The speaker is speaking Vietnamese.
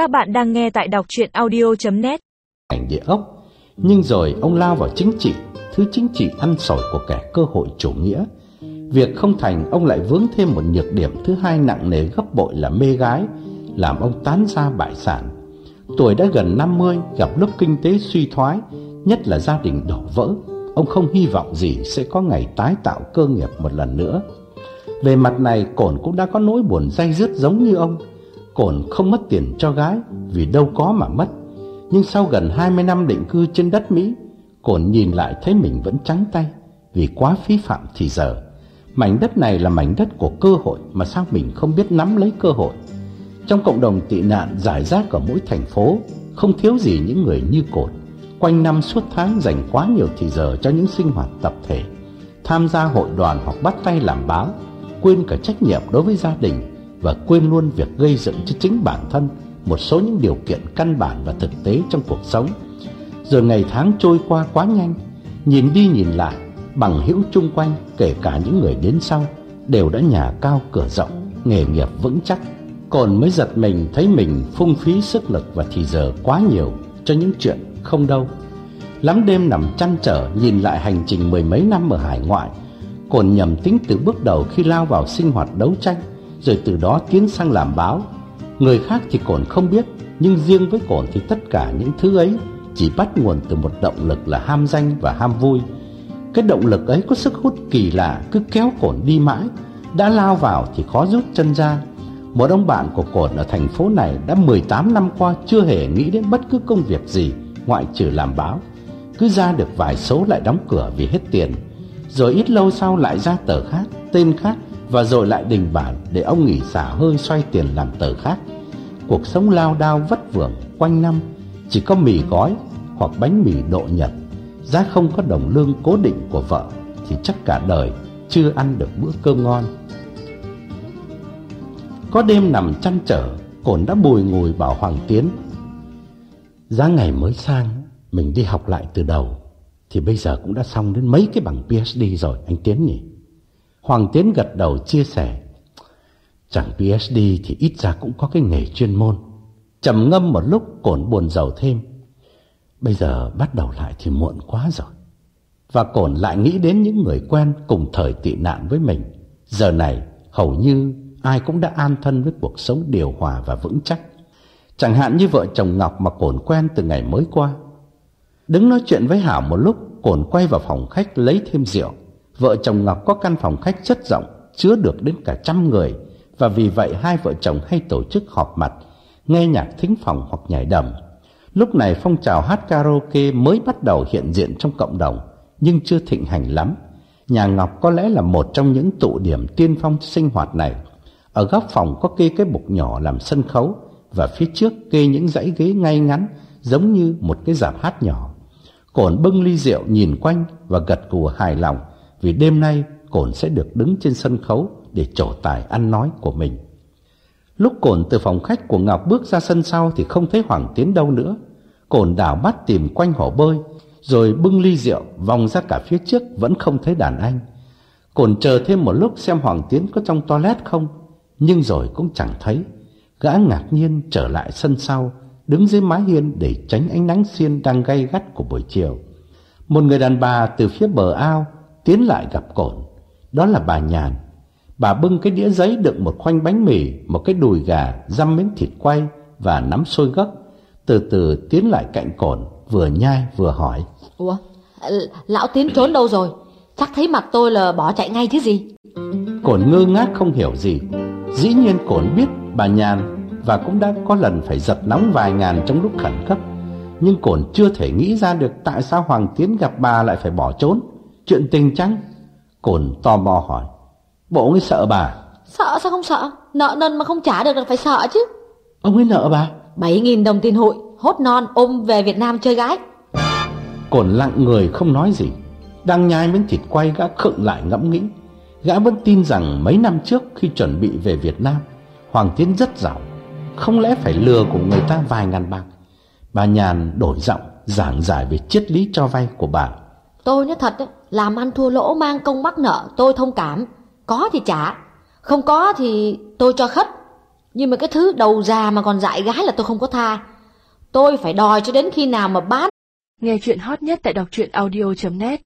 Các bạn đang nghe tại đọc chuyện audio.net Ảnh địa ốc. Nhưng rồi ông lao vào chính trị, Thứ chính trị ăn sỏi của kẻ cơ hội chủ nghĩa. Việc không thành, ông lại vướng thêm một nhược điểm thứ hai nặng nề gấp bội là mê gái, Làm ông tán ra bại sản. Tuổi đã gần 50 gặp lúc kinh tế suy thoái, Nhất là gia đình đổ vỡ, Ông không hy vọng gì sẽ có ngày tái tạo cơ nghiệp một lần nữa. Về mặt này, Cổn cũng đã có nỗi buồn dai dứt giống như ông. Cổn không mất tiền cho gái, Vì đâu có mà mất. Nhưng sau gần 20 năm định cư trên đất Mỹ, Cổn nhìn lại thấy mình vẫn trắng tay, Vì quá phí phạm thì giờ. Mảnh đất này là mảnh đất của cơ hội Mà sao mình không biết nắm lấy cơ hội. Trong cộng đồng tị nạn giải rác ở mỗi thành phố, Không thiếu gì những người như Cổn. Quanh năm suốt tháng dành quá nhiều thì giờ cho những sinh hoạt tập thể, Tham gia hội đoàn hoặc bắt tay làm báo, Quên cả trách nhiệm đối với gia đình. Và quên luôn việc gây dựng cho chính bản thân Một số những điều kiện căn bản và thực tế trong cuộc sống. Rồi ngày tháng trôi qua quá nhanh, Nhìn đi nhìn lại, Bằng hữu chung quanh, Kể cả những người đến sau, Đều đã nhà cao cửa rộng, Nghề nghiệp vững chắc. Còn mới giật mình thấy mình phung phí sức lực và thì giờ quá nhiều Cho những chuyện không đâu. Lắm đêm nằm chăn trở nhìn lại hành trình mười mấy năm ở hải ngoại, còn nhầm tính từ bước đầu khi lao vào sinh hoạt đấu tranh rồi từ đó tiến sang làm báo. Người khác thì còn không biết, Nhưng riêng với Cồn thì tất cả những thứ ấy Chỉ bắt nguồn từ một động lực là ham danh và ham vui. Cái động lực ấy có sức hút kỳ lạ, Cứ kéo Cồn đi mãi. Đã lao vào thì khó rút chân ra. Một ông bạn của Cồn ở thành phố này Đã 18 năm qua chưa hề nghĩ đến bất cứ công việc gì ngoại trừ làm báo. Cứ ra được vài số lại đóng cửa vì hết tiền. Rồi ít lâu sau lại ra tờ khác, tên khác và rồi lại đình bản để ông nghỉ xả hơi xoay tiền làm tờ khác. Cuộc sống lao đao vất vưởng quanh năm, chỉ có mì gói hoặc bánh mì độ nhật. Giá không có đồng lương cố định của vợ thì chắc cả đời chưa ăn được bữa cơm ngon. Có đêm nằm chăn trở cồn đã bùi ngùi bảo hoàng tiến, Giá ngày mới sang, Mình đi học lại từ đầu, Thì bây giờ cũng đã xong đến mấy cái bằng PhD rồi, Anh Tiến nhỉ? Hoàng Tiến gật đầu chia sẻ. Chẳng PhD thì ít ra cũng có cái nghề chuyên môn. Trầm ngâm một lúc Cổn buồn giàu thêm. Bây giờ bắt đầu lại thì muộn quá rồi. Và Cổn lại nghĩ đến những người quen Cùng thời tị nạn với mình. Giờ này hầu như ai cũng đã an thân với cuộc sống điều hòa và vững chắc. Chẳng hạn như vợ chồng Ngọc mà Cổn quen từ ngày mới qua. Đứng nói chuyện với Hảo một lúc, Cổn quay vào phòng khách lấy thêm rượu. Vợ chồng Ngọc có căn phòng khách rất rộng, chứa được đến cả trăm người, và vì vậy hai vợ chồng hay tổ chức họp mặt, nghe nhạc thính phòng hoặc nhảy đầm. Lúc này phong trào hát karaoke mới bắt đầu hiện diện trong cộng đồng, nhưng chưa thịnh hành lắm. Nhà Ngọc có lẽ là một trong những tụ điểm tiên phong sinh hoạt này. Ở góc phòng có kê cái bục nhỏ làm sân khấu, và phía trước kê những dãy ghế ngay ngắn giống như một cái giảm hát nhỏ. Cổn bưng ly rượu nhìn quanh và gật cù hài lòng vì đêm nay Cổn sẽ được đứng trên sân khấu để trổ tài ăn nói của mình. Lúc Cổn từ phòng khách của Ngọc bước ra sân sau thì không thấy Hoàng Tiến đâu nữa. Cổn đảo mắt tìm quanh hồ bơi rồi bưng ly rượu vòng ra cả phía trước vẫn không thấy đàn anh. Cổn chờ thêm một lúc xem Hoàng Tiến có trong toilet không nhưng rồi cũng chẳng thấy. Gã ngạc nhiên trở lại sân sau, đứng dưới mái hiên để tránh ánh nắng xiên đang gay gắt của buổi chiều. Một người đàn bà từ phía bờ ao tiến lại gặp cổn. Đó là bà Nhàn. Bà bưng cái đĩa giấy đựng một khoanh bánh mì, một cái đùi gà, răm miếng thịt quay và nắm sôi gấc. Từ từ tiến lại cạnh cổn, vừa nhai vừa hỏi. Ủa, lão tiến trốn đâu rồi? Chắc thấy mặt tôi là bỏ chạy ngay chứ gì? Cổn ngơ ngác không hiểu gì. Dĩ nhiên cổn biết bà Nhàn và cũng đã có lần phải giật nóng vài ngàn trong lúc khẩn cấp. Nhưng Cổn chưa thể nghĩ ra được tại sao Hoàng Tiến gặp bà lại phải bỏ trốn. Chuyện tình chăng? Cổn tò mò hỏi. Bộ ấy sợ bà? Sợ sao không sợ? Nợ nần mà không trả được là phải sợ chứ. Ông ấy nợ bà? bảy nghìn đồng tiền hội, hốt non ôm về Việt Nam chơi gái. Cổn lặng người không nói gì. Đang nhai miếng thịt quay gã khựng lại ngẫm nghĩ. Gã vẫn tin rằng mấy năm trước khi chuẩn bị về Việt Nam Hoàng Tiến rất giàu Không lẽ phải lừa của người ta vài ngàn bạc Bà Nhàn đổi giọng Giảng giải về triết lý cho vay của bà Tôi nói thật làm ăn thua lỗ mang công mắc nợ, Tôi thông cảm. Có thì trả, Không có thì tôi cho khất. Nhưng mà cái thứ đầu già mà còn dại gái là tôi không có tha. Tôi phải đòi cho đến khi nào mà bán. Nghe chuyện hot nhất tại đọc truyện audio.net